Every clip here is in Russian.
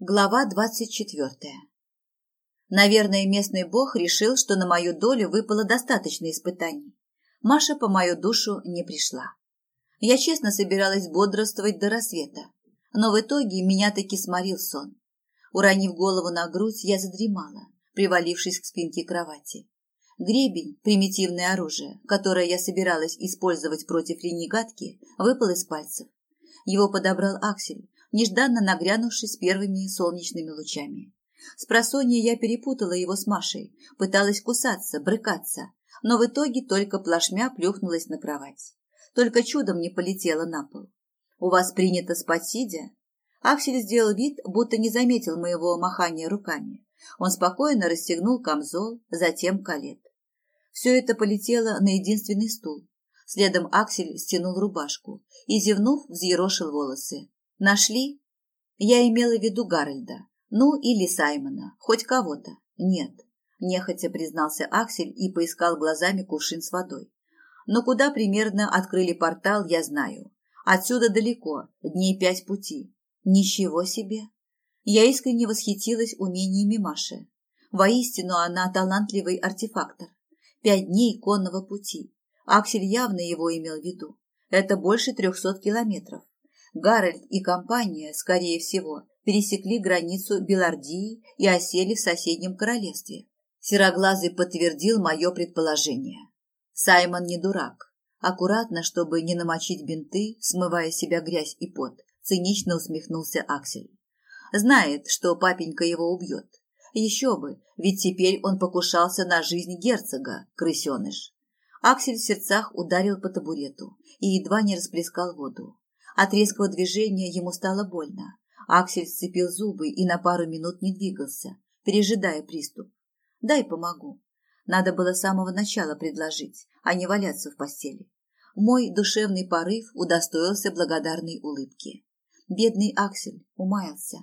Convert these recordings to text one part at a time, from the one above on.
Глава двадцать четвертая. Наверное, местный бог решил, что на мою долю выпало достаточно испытаний. Маша по мою душу не пришла. Я честно собиралась бодрствовать до рассвета, но в итоге меня таки сморил сон. Уронив голову на грудь, я задремала, привалившись к спинке кровати. Гребень, примитивное оружие, которое я собиралась использовать против ренегатки, выпал из пальцев. Его подобрал Аксель, нежданно нагрянувший с первыми солнечными лучами. С просонья я перепутала его с Машей, пыталась кусаться, брыкаться, но в итоге только плашмя плюхнулась на кровать. Только чудом не полетела на пол. «У вас принято спать сидя?» Аксель сделал вид, будто не заметил моего махания руками. Он спокойно расстегнул камзол, затем колет. Все это полетело на единственный стул. Следом Аксель стянул рубашку и, зевнув, взъерошил волосы. Нашли? Я имела в виду Гарольда. Ну, или Саймона. Хоть кого-то. Нет. Нехотя признался Аксель и поискал глазами кувшин с водой. Но куда примерно открыли портал, я знаю. Отсюда далеко, дней пять пути. Ничего себе! Я искренне восхитилась умениями Маши. Воистину она талантливый артефактор. Пять дней конного пути. Аксель явно его имел в виду. Это больше трехсот километров. Гарольд и компания, скорее всего, пересекли границу Белардии и осели в соседнем королевстве. Сероглазый подтвердил мое предположение. Саймон не дурак. Аккуратно, чтобы не намочить бинты, смывая себя грязь и пот, цинично усмехнулся Аксель. Знает, что папенька его убьет. Еще бы, ведь теперь он покушался на жизнь герцога, крысеныш. Аксель в сердцах ударил по табурету и едва не расплескал воду. От резкого движения ему стало больно. Аксель сцепил зубы и на пару минут не двигался, пережидая приступ. «Дай помогу». Надо было с самого начала предложить, а не валяться в постели. Мой душевный порыв удостоился благодарной улыбки. Бедный Аксель умаялся.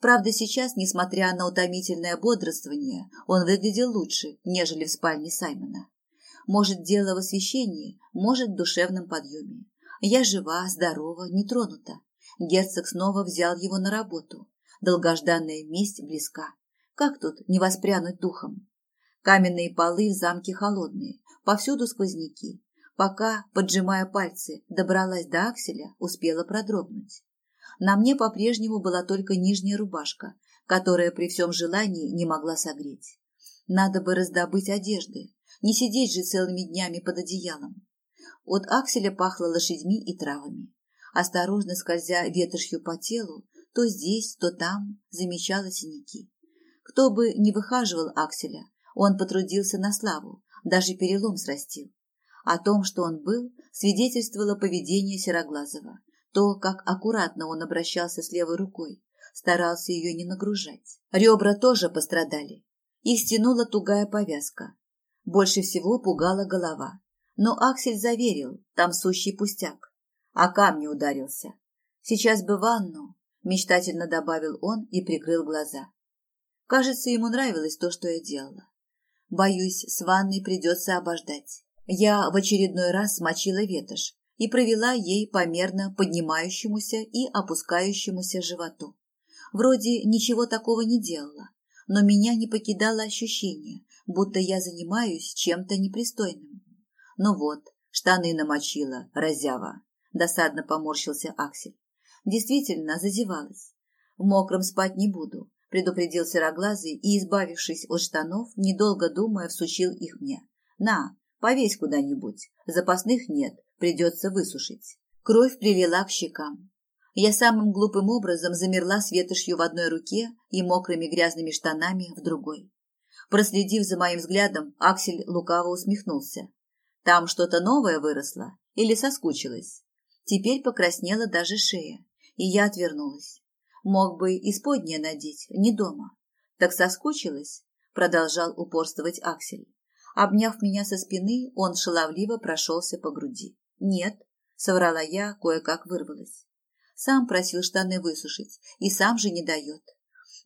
Правда, сейчас, несмотря на утомительное бодрствование, он выглядел лучше, нежели в спальне Саймона. Может, дело в освещении, может, в душевном подъеме. Я жива, здорова, не тронута. Герцог снова взял его на работу. Долгожданная месть близка. Как тут не воспрянуть духом? Каменные полы в замке холодные, повсюду сквозняки. Пока, поджимая пальцы, добралась до акселя, успела продрогнуть. На мне по-прежнему была только нижняя рубашка, которая при всем желании не могла согреть. Надо бы раздобыть одежды, не сидеть же целыми днями под одеялом. От акселя пахло лошадьми и травами. Осторожно скользя ветошью по телу, то здесь, то там замечала синяки. Кто бы не выхаживал акселя, он потрудился на славу, даже перелом срастил. О том, что он был, свидетельствовало поведение Сероглазого, то, как аккуратно он обращался с левой рукой, старался ее не нагружать. Ребра тоже пострадали. Их стянула тугая повязка. Больше всего пугала голова. Но Аксель заверил, там сущий пустяк. А камни ударился. Сейчас бы ванну, мечтательно добавил он и прикрыл глаза. Кажется, ему нравилось то, что я делала. Боюсь, с ванной придется обождать. Я в очередной раз смочила ветошь и провела ей по мерно поднимающемуся и опускающемуся животу. Вроде ничего такого не делала, но меня не покидало ощущение, будто я занимаюсь чем-то непристойным. Ну вот, штаны намочила, разява. Досадно поморщился Аксель. Действительно, зазевалась. В мокром спать не буду, предупредил сероглазый и, избавившись от штанов, недолго думая, всучил их мне. На, повесь куда-нибудь. Запасных нет, придется высушить. Кровь прилила к щекам. Я самым глупым образом замерла с ветошью в одной руке и мокрыми грязными штанами в другой. Проследив за моим взглядом, Аксель лукаво усмехнулся. Там что-то новое выросло или соскучилась? Теперь покраснела даже шея, и я отвернулась. Мог бы исподнее надеть, не дома. Так соскучилась, продолжал упорствовать Аксель. Обняв меня со спины, он шаловливо прошелся по груди. Нет, соврала я, кое-как вырвалась. Сам просил штаны высушить, и сам же не дает.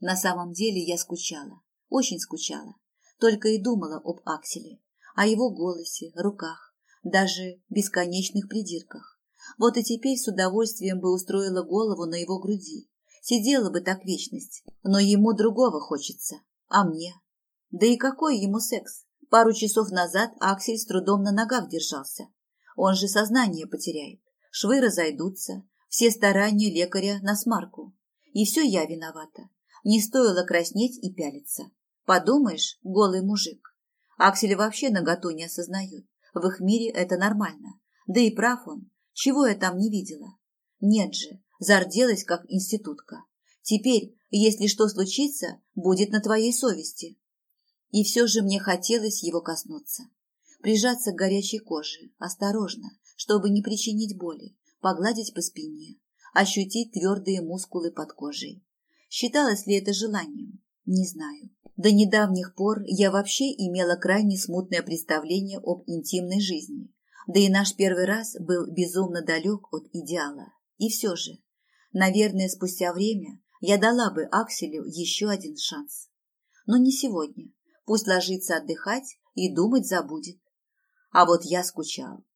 На самом деле я скучала, очень скучала. Только и думала об Акселе о его голосе, руках, даже бесконечных придирках. Вот и теперь с удовольствием бы устроила голову на его груди, Сидела бы так вечность, но ему другого хочется, а мне? Да и какой ему секс? Пару часов назад Аксель с трудом на ногах держался. Он же сознание потеряет, швы разойдутся, все старания лекаря на смарку. И все я виновата. Не стоило краснеть и пялиться. Подумаешь, голый мужик. Аксель вообще наготу не осознает. В их мире это нормально. Да и прав он. Чего я там не видела? Нет же, зарделась как институтка. Теперь, если что случится, будет на твоей совести. И все же мне хотелось его коснуться. Прижаться к горячей коже, осторожно, чтобы не причинить боли, погладить по спине, ощутить твердые мускулы под кожей. Считалось ли это желанием? Не знаю. До недавних пор я вообще имела крайне смутное представление об интимной жизни. Да и наш первый раз был безумно далек от идеала. И все же, наверное, спустя время я дала бы Акселю еще один шанс. Но не сегодня. Пусть ложится отдыхать и думать забудет. А вот я скучал.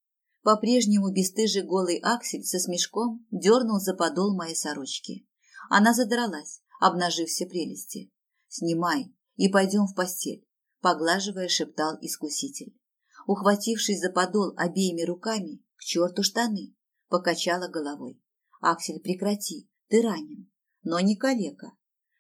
По-прежнему бесстыжий голый Аксель со смешком дернул за подол моей сорочки. Она задралась, обнажив все прелести. «Снимай и пойдем в постель», — поглаживая, шептал искуситель. Ухватившись за подол обеими руками, к черту штаны, покачала головой. «Аксель, прекрати, ты ранен, но не калека».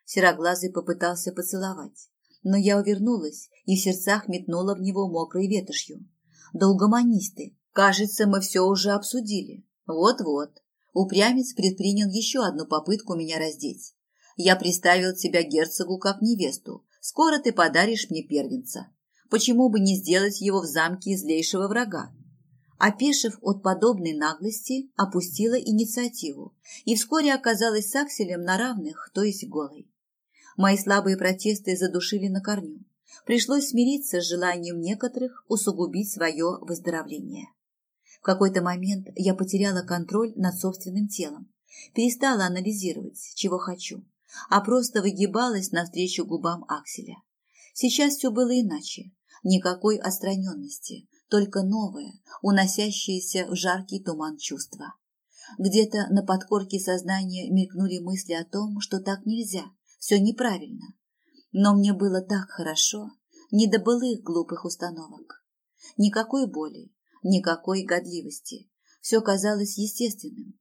Сероглазый попытался поцеловать, но я увернулась и в сердцах метнула в него мокрой ветошью. «Да угомонись ты, кажется, мы все уже обсудили. Вот-вот». Упрямец предпринял еще одну попытку меня раздеть. Я приставил тебя герцогу как невесту. Скоро ты подаришь мне первенца. Почему бы не сделать его в замке злейшего врага? Опешив от подобной наглости, опустила инициативу и вскоре оказалась с Акселем на равных, то есть голой. Мои слабые протесты задушили на корню. Пришлось смириться с желанием некоторых усугубить свое выздоровление. В какой-то момент я потеряла контроль над собственным телом, перестала анализировать, чего хочу а просто выгибалась навстречу губам Акселя. Сейчас все было иначе. Никакой отстраненности, только новое, уносящееся в жаркий туман чувства. Где-то на подкорке сознания мелькнули мысли о том, что так нельзя, все неправильно. Но мне было так хорошо, не до былых глупых установок. Никакой боли, никакой годливости. Все казалось естественным,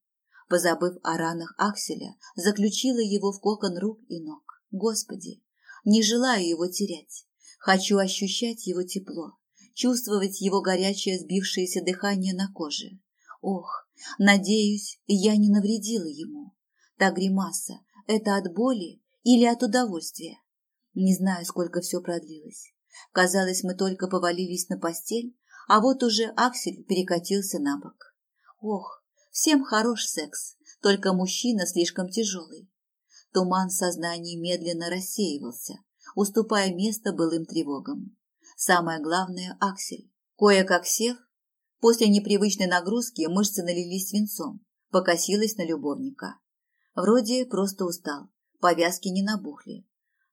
позабыв о ранах Акселя, заключила его в кокон рук и ног. Господи, не желаю его терять. Хочу ощущать его тепло, чувствовать его горячее сбившееся дыхание на коже. Ох, надеюсь, я не навредила ему. Та гримаса – это от боли или от удовольствия? Не знаю, сколько все продлилось. Казалось, мы только повалились на постель, а вот уже Аксель перекатился на бок. Ох, Всем хорош секс, только мужчина слишком тяжелый. Туман сознания медленно рассеивался, уступая место былым тревогам. Самое главное – Аксель. Кое-как сев, после непривычной нагрузки мышцы налились свинцом, покосилась на любовника. Вроде просто устал, повязки не набухли.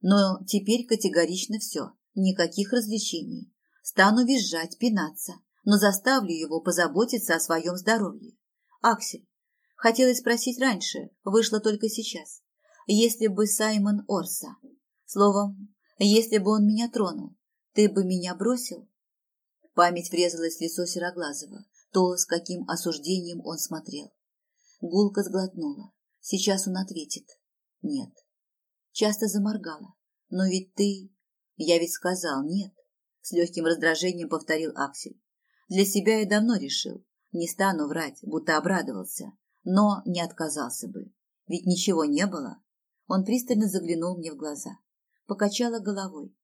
Но теперь категорично все, никаких развлечений. Стану визжать, пинаться, но заставлю его позаботиться о своем здоровье. Аксель. Хотелось спросить раньше, вышло только сейчас. Если бы Саймон Орса. Словом, если бы он меня тронул, ты бы меня бросил? Память врезалась в лицо Сероглазого, то, с каким осуждением он смотрел. Гулка сглотнула. Сейчас он ответит. Нет. Часто заморгала. Но ведь ты... Я ведь сказал нет. С легким раздражением повторил Аксель. Для себя я давно решил. Не стану врать, будто обрадовался, но не отказался бы. Ведь ничего не было. Он пристально заглянул мне в глаза. Покачала головой.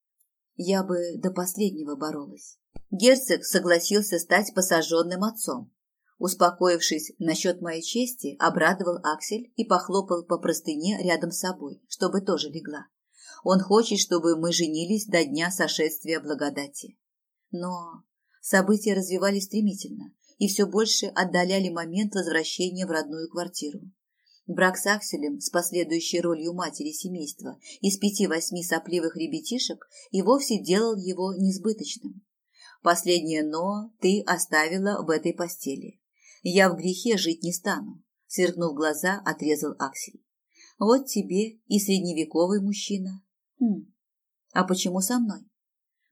Я бы до последнего боролась. Герцог согласился стать посаженным отцом. Успокоившись насчет моей чести, обрадовал Аксель и похлопал по простыне рядом с собой, чтобы тоже легла. Он хочет, чтобы мы женились до дня сошествия благодати. Но события развивались стремительно, и все больше отдаляли момент возвращения в родную квартиру. Брак с Акселем с последующей ролью матери семейства из пяти-восьми сопливых ребятишек и вовсе делал его несбыточным. Последнее «но» ты оставила в этой постели. Я в грехе жить не стану, сверкнув глаза, отрезал Аксель. Вот тебе и средневековый мужчина. Хм, а почему со мной?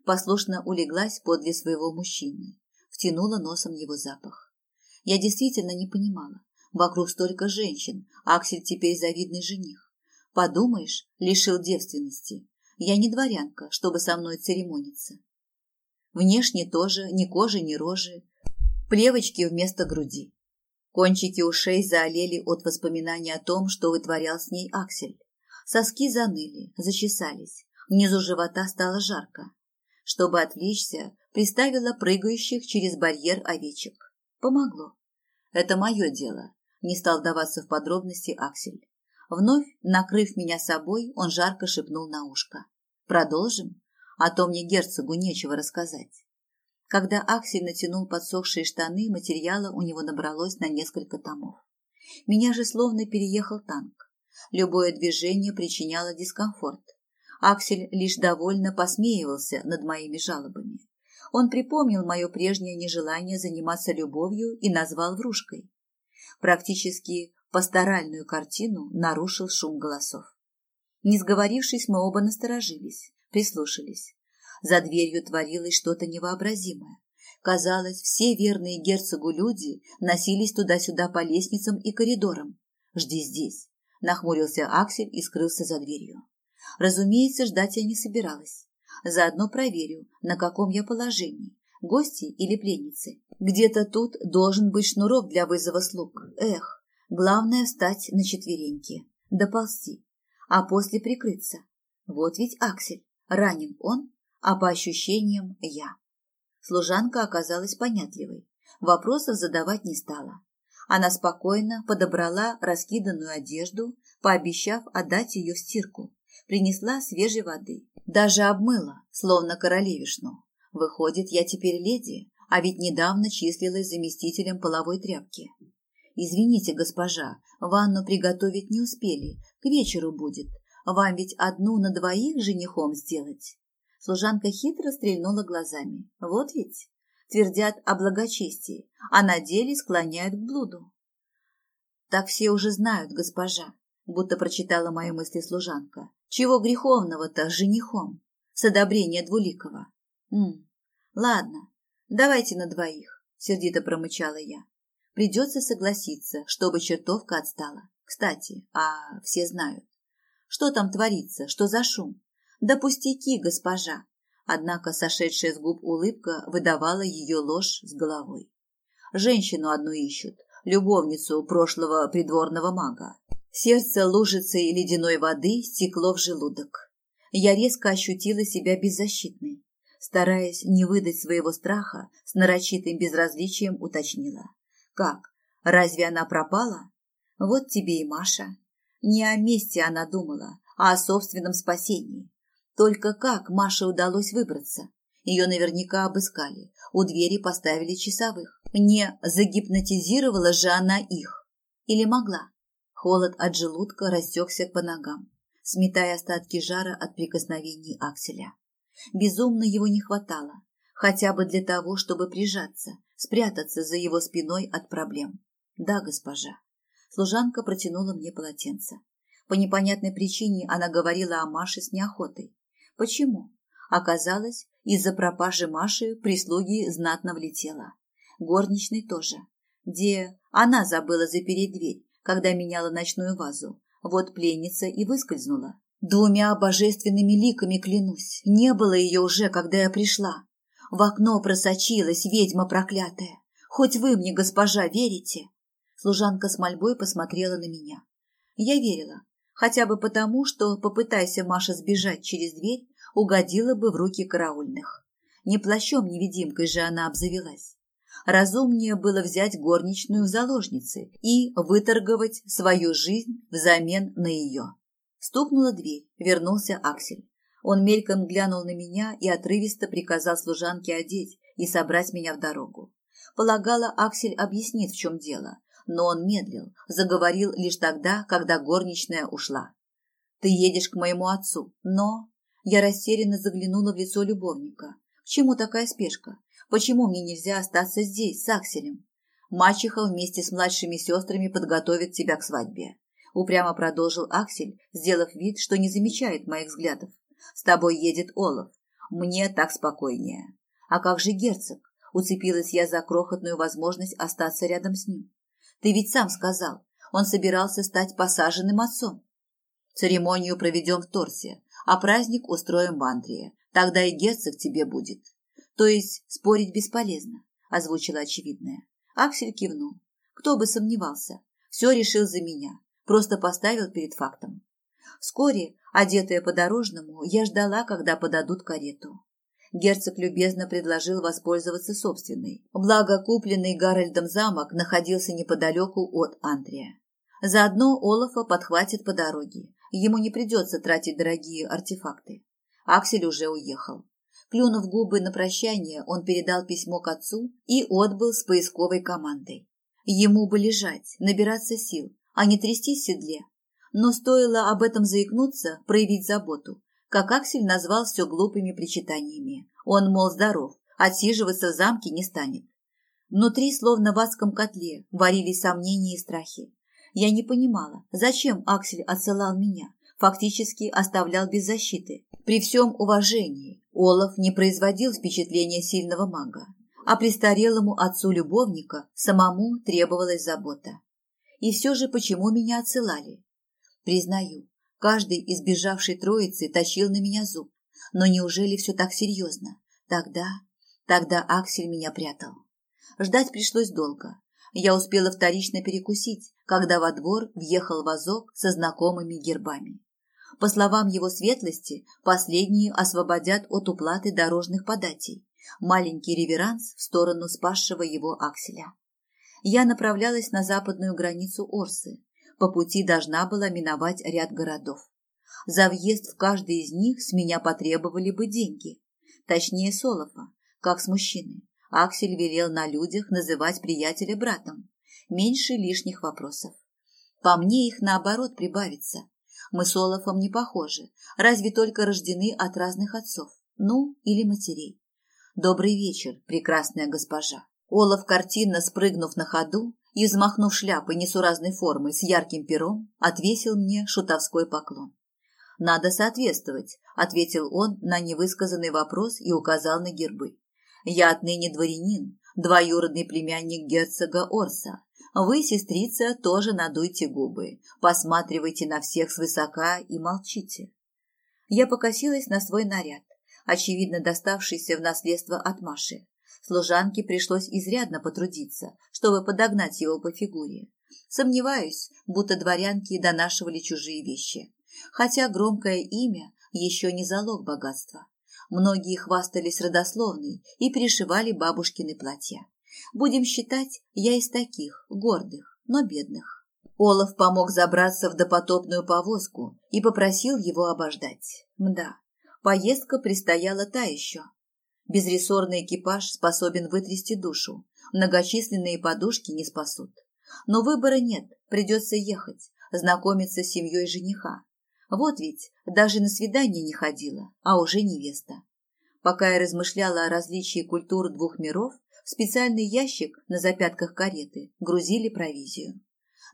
Послушно улеглась подле своего мужчины, втянула носом его запах. Я действительно не понимала. Вокруг столько женщин, Аксель теперь завидный жених. Подумаешь, лишил девственности. Я не дворянка, чтобы со мной церемониться. Внешне тоже ни кожи, ни рожи. Плевочки вместо груди. Кончики ушей заолели от воспоминаний о том, что вытворял с ней Аксель. Соски заныли, зачесались. Внизу живота стало жарко. Чтобы отвлечься, приставила прыгающих через барьер овечек. Помогло. Это мое дело. Не стал даваться в подробности Аксель. Вновь, накрыв меня собой, он жарко шепнул на ушко. Продолжим? А то мне герцогу нечего рассказать. Когда Аксель натянул подсохшие штаны, материала у него набралось на несколько томов. Меня же словно переехал танк. Любое движение причиняло дискомфорт. Аксель лишь довольно посмеивался над моими жалобами. Он припомнил мое прежнее нежелание заниматься любовью и назвал врушкой. Практически пасторальную картину нарушил шум голосов. Не сговорившись, мы оба насторожились, прислушались. За дверью творилось что-то невообразимое. Казалось, все верные герцогу люди носились туда-сюда по лестницам и коридорам. «Жди здесь», – нахмурился Аксель и скрылся за дверью. Разумеется, ждать я не собиралась. Заодно проверю, на каком я положении, гости или пленницы. Где-то тут должен быть шнурок для вызова слуг. Эх, главное встать на четвереньки, доползти, а после прикрыться. Вот ведь Аксель, ранен он, а по ощущениям я. Служанка оказалась понятливой, вопросов задавать не стала. Она спокойно подобрала раскиданную одежду, пообещав отдать ее в стирку. Принесла свежей воды, даже обмыла, словно королевишну. Выходит, я теперь леди, а ведь недавно числилась заместителем половой тряпки. Извините, госпожа, ванну приготовить не успели, к вечеру будет. Вам ведь одну на двоих женихом сделать. Служанка хитро стрельнула глазами. Вот ведь твердят о благочестии, а на деле склоняют к блуду. Так все уже знают, госпожа, будто прочитала мои мысли служанка. Чего греховного-то с женихом? С одобрения Двуликова. М ладно, давайте на двоих, сердито промычала я. Придется согласиться, чтобы чертовка отстала. Кстати, а все знают. Что там творится, что за шум? Да пустяки, госпожа. Однако сошедшая с губ улыбка выдавала ее ложь с головой. Женщину одну ищут, любовницу прошлого придворного мага. Сердце лужицей ледяной воды стекло в желудок. Я резко ощутила себя беззащитной. Стараясь не выдать своего страха, с нарочитым безразличием уточнила. «Как? Разве она пропала?» «Вот тебе и Маша». Не о месте она думала, а о собственном спасении. Только как Маше удалось выбраться? Ее наверняка обыскали, у двери поставили часовых. Не загипнотизировала же она их. Или могла? Холод от желудка растекся по ногам, сметая остатки жара от прикосновений Акселя. Безумно его не хватало, хотя бы для того, чтобы прижаться, спрятаться за его спиной от проблем. Да, госпожа. Служанка протянула мне полотенце. По непонятной причине она говорила о Маше с неохотой. Почему? Оказалось, из-за пропажи Маши прислуги знатно влетела. Горничной тоже. Где она забыла запереть дверь, когда меняла ночную вазу. Вот пленница и выскользнула. Двумя божественными ликами клянусь, не было ее уже, когда я пришла. В окно просочилась ведьма проклятая. Хоть вы мне, госпожа, верите? Служанка с мольбой посмотрела на меня. Я верила, хотя бы потому, что, попытайся Маша сбежать через дверь, угодила бы в руки караульных. Ни плащом, ни видимкой же она обзавелась. Разумнее было взять горничную в заложницы и выторговать свою жизнь взамен на ее. Стукнула дверь, вернулся Аксель. Он мельком глянул на меня и отрывисто приказал служанке одеть и собрать меня в дорогу. Полагала, Аксель объяснит, в чем дело, но он медлил, заговорил лишь тогда, когда горничная ушла. «Ты едешь к моему отцу, но...» Я растерянно заглянула в лицо любовника. «К чему такая спешка? Почему мне нельзя остаться здесь, с Акселем? Мачеха вместе с младшими сестрами подготовит тебя к свадьбе. Упрямо продолжил Аксель, сделав вид, что не замечает моих взглядов. С тобой едет Олаф. Мне так спокойнее. А как же герцог? Уцепилась я за крохотную возможность остаться рядом с ним. Ты ведь сам сказал, он собирался стать посаженным отцом. Церемонию проведем в Торсе, а праздник устроим в Андрии. Тогда и герцог тебе будет. То есть спорить бесполезно, озвучила очевидное. Аксель кивнул. Кто бы сомневался. Все решил за меня. Просто поставил перед фактом. Вскоре, одетая по-дорожному, я ждала, когда подадут карету. Герцог любезно предложил воспользоваться собственной. Благо, купленный Гарольдом замок находился неподалеку от Андрия. Заодно Олафа подхватит по дороге. Ему не придется тратить дорогие артефакты. Аксель уже уехал. Клюнув губы на прощание, он передал письмо к отцу и отбыл с поисковой командой. Ему бы лежать, набираться сил, а не трястись в седле. Но стоило об этом заикнуться, проявить заботу, как Аксель назвал все глупыми причитаниями. Он, мол, здоров, отсиживаться в замке не станет. Внутри, словно в адском котле, варились сомнения и страхи. Я не понимала, зачем Аксель отсылал меня, фактически оставлял без защиты. При всем уважении Олаф не производил впечатления сильного мага, а престарелому отцу любовника самому требовалась забота. И все же почему меня отсылали? Признаю, каждый из бежавшей троицы точил на меня зуб. Но неужели все так серьезно? Тогда, тогда Аксель меня прятал. Ждать пришлось долго. Я успела вторично перекусить, когда во двор въехал вазок со знакомыми гербами. По словам его светлости, последние освободят от уплаты дорожных податей. Маленький реверанс в сторону спасшего его акселя. Я направлялась на западную границу Орсы. По пути должна была миновать ряд городов. За въезд в каждый из них с меня потребовали бы деньги. Точнее, Солофа, как с мужчиной. Аксель велел на людях называть приятеля братом. Меньше лишних вопросов. По мне их наоборот прибавится. Мы с Олафом не похожи, разве только рождены от разных отцов, ну, или матерей. Добрый вечер, прекрасная госпожа. Олаф, картинно спрыгнув на ходу и взмахнув шляпой несуразной формы с ярким пером, отвесил мне шутовской поклон. «Надо соответствовать», — ответил он на невысказанный вопрос и указал на гербы. «Я отныне дворянин, двоюродный племянник герцога Орса, вы, сестрица, тоже надуйте губы, посматривайте на всех свысока и молчите. Я покосилась на свой наряд, очевидно доставшийся в наследство от Маши. Служанке пришлось изрядно потрудиться, чтобы подогнать его по фигуре. Сомневаюсь, будто дворянки донашивали чужие вещи. Хотя громкое имя еще не залог богатства. Многие хвастались родословной и перешивали бабушкины платья. Будем считать, я из таких, гордых, но бедных. Олаф помог забраться в допотопную повозку и попросил его обождать. Мда, поездка предстояла та еще. Безрессорный экипаж способен вытрясти душу, многочисленные подушки не спасут. Но выбора нет, придется ехать, знакомиться с семьей жениха. Вот ведь даже на свидание не ходила, а уже невеста. Пока я размышляла о различии культур двух миров, в специальный ящик на запятках кареты грузили провизию.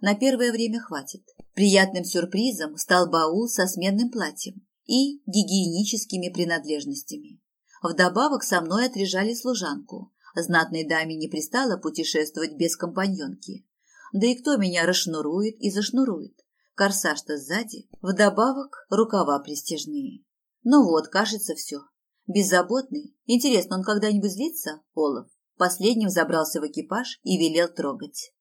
На первое время хватит. Приятным сюрпризом стал баул со сменным платьем и гигиеническими принадлежностями. Вдобавок со мной отрежали служанку. Знатной даме не пристало путешествовать без компаньонки. Да и кто меня расшнурует и зашнурует? Корсаж-то сзади. Вдобавок рукава престижные. Ну вот, кажется, все. Беззаботный. Интересно, он когда-нибудь злится, Олаф? Последним забрался в экипаж и велел трогать.